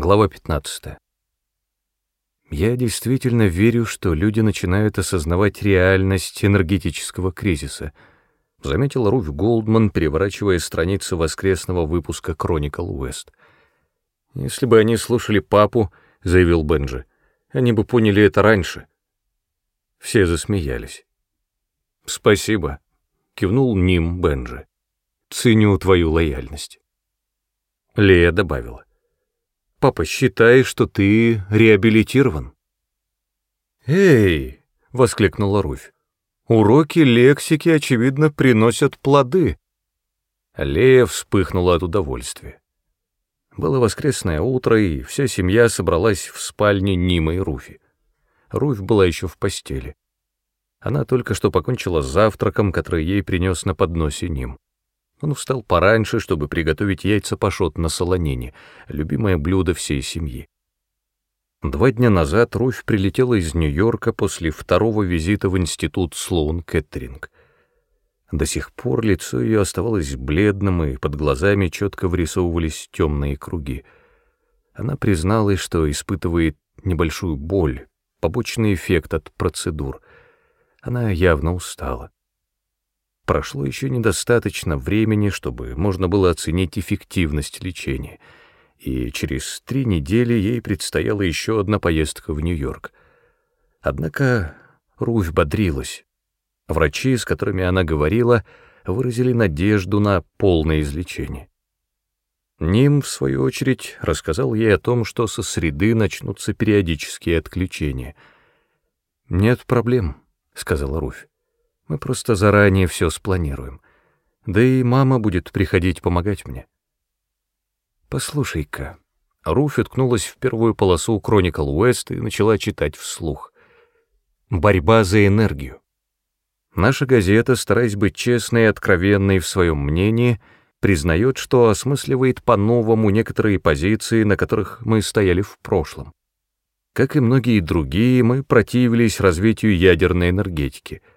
Глава 15. Я действительно верю, что люди начинают осознавать реальность энергетического кризиса, заметил Руф Голдман, переворачивая страницы воскресного выпуска Chronicle West. Если бы они слушали папу, заявил Бенджи, они бы поняли это раньше. Все засмеялись. Спасибо, кивнул Ним Бенджи. Ценю твою лояльность. Лея добавила. Папа, считай, что ты реабилитирован. «Эй!» — воскликнула Руфь. «Уроки лексики, очевидно, приносят плоды». Лея вспыхнула от удовольствия. Было воскресное утро, и вся семья собралась в спальне Нима и Руфи. Руфь была еще в постели. Она только что покончила с завтраком, который ей принес на подносе Ним. Он встал пораньше, чтобы приготовить яйца пашот на солонине, любимое блюдо всей семьи. Два дня назад Руфь прилетела из Нью-Йорка после второго визита в институт Слоун Кэттеринг. До сих пор лицо ее оставалось бледным, и под глазами четко вырисовывались темные круги. Она призналась, что испытывает небольшую боль, побочный эффект от процедур. Она явно устала. Прошло еще недостаточно времени, чтобы можно было оценить эффективность лечения, и через три недели ей предстояла еще одна поездка в Нью-Йорк. Однако Руфь бодрилась. Врачи, с которыми она говорила, выразили надежду на полное излечение. Ним, в свою очередь, рассказал ей о том, что со среды начнутся периодические отключения. «Нет проблем», — сказала Руфь. Мы просто заранее все спланируем. Да и мама будет приходить помогать мне. Послушай-ка. Руфь уткнулась в первую полосу Chronicle West и начала читать вслух. Борьба за энергию. Наша газета, стараясь быть честной и откровенной в своем мнении, признает, что осмысливает по-новому некоторые позиции, на которых мы стояли в прошлом. Как и многие другие, мы противились развитию ядерной энергетики —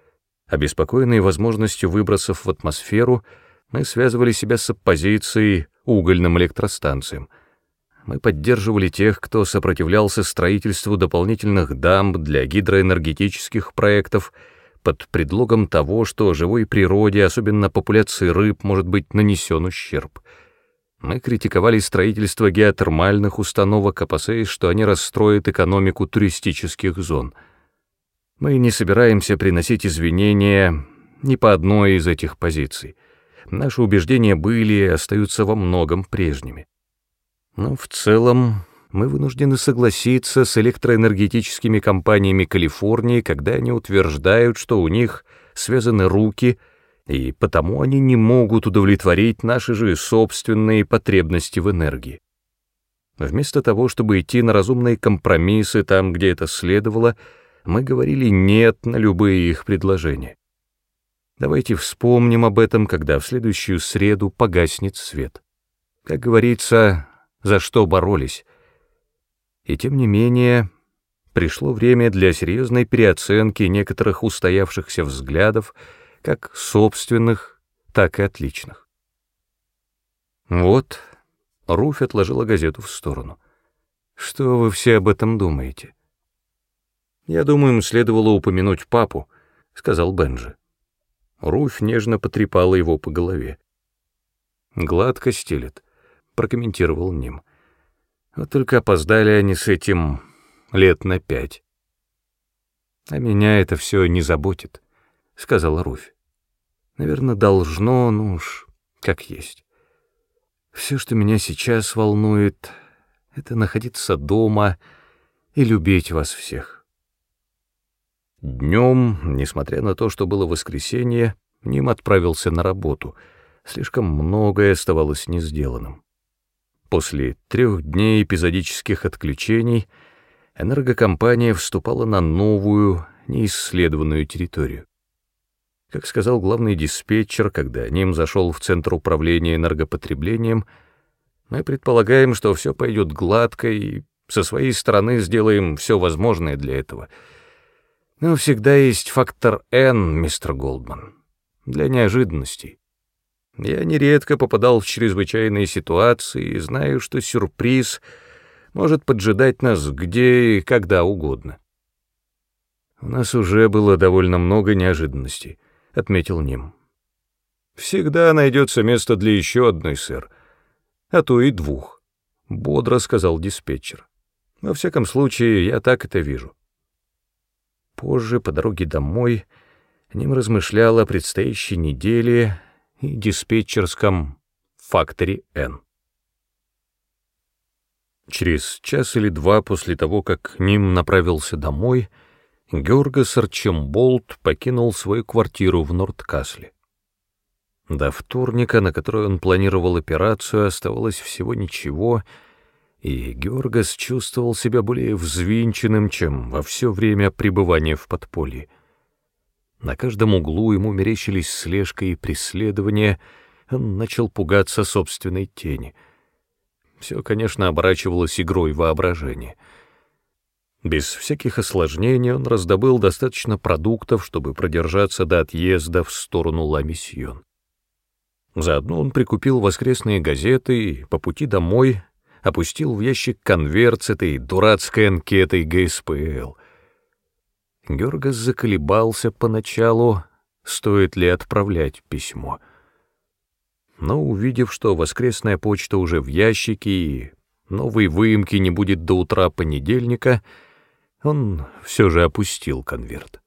Обеспокоенные возможностью выбросов в атмосферу, мы связывали себя с оппозицией угольным электростанциям. Мы поддерживали тех, кто сопротивлялся строительству дополнительных дамб для гидроэнергетических проектов под предлогом того, что живой природе, особенно популяции рыб, может быть нанесен ущерб. Мы критиковали строительство геотермальных установок, опасаясь, что они расстроят экономику туристических зон — мы не собираемся приносить извинения ни по одной из этих позиций. Наши убеждения были и остаются во многом прежними. Но в целом мы вынуждены согласиться с электроэнергетическими компаниями Калифорнии, когда они утверждают, что у них связаны руки, и потому они не могут удовлетворить наши же собственные потребности в энергии. Вместо того, чтобы идти на разумные компромиссы там, где это следовало, мы говорили «нет» на любые их предложения. Давайте вспомним об этом, когда в следующую среду погаснет свет. Как говорится, за что боролись. И тем не менее, пришло время для серьезной переоценки некоторых устоявшихся взглядов, как собственных, так и отличных. Вот, Руфь отложила газету в сторону. Что вы все об этом думаете? «Я думаю, им следовало упомянуть папу», — сказал Бенджи. Руфь нежно потрепала его по голове. «Гладко стелет», — прокомментировал Ним. «Вот только опоздали они с этим лет на пять». «А меня это все не заботит», — сказала Руфь. «Наверное, должно, ну уж, как есть. Все, что меня сейчас волнует, — это находиться дома и любить вас всех». Днем, несмотря на то, что было воскресенье, Ним отправился на работу. Слишком многое оставалось не сделанным. После трех дней эпизодических отключений энергокомпания вступала на новую, неисследованную территорию. Как сказал главный диспетчер, когда Ним зашел в Центр управления энергопотреблением, мы предполагаем, что все пойдет гладко и со своей стороны сделаем все возможное для этого — но всегда есть фактор N, мистер Голдман, для неожиданностей. Я нередко попадал в чрезвычайные ситуации и знаю, что сюрприз может поджидать нас где и когда угодно. «У нас уже было довольно много неожиданностей», — отметил Ним. «Всегда найдется место для еще одной, сэр, а то и двух», — бодро сказал диспетчер. «Во всяком случае, я так это вижу». Позже, по дороге домой, Ним размышлял о предстоящей неделе и диспетчерском факторе N. Через час или два после того, как Ним направился домой, — Георгас Арчемболт покинул свою квартиру в Нордкасле. До вторника, на который он планировал операцию, оставалось всего ничего, и Георгас чувствовал себя более взвинченным, чем во все время пребывания в подполье. На каждом углу ему мерещились слежка и преследование, он начал пугаться собственной тени. Все, конечно, оборачивалось игрой воображения — без всяких осложнений он раздобыл достаточно продуктов, чтобы продержаться до отъезда в сторону Ла-Миссион. Заодно он прикупил воскресные газеты и по пути домой опустил в ящик конверт с этой дурацкой анкетой ГСПЛ. Георгас заколебался поначалу, стоит ли отправлять письмо. Но увидев, что воскресная почта уже в ящике и новой выемки не будет до утра понедельника, он все же опустил конверт.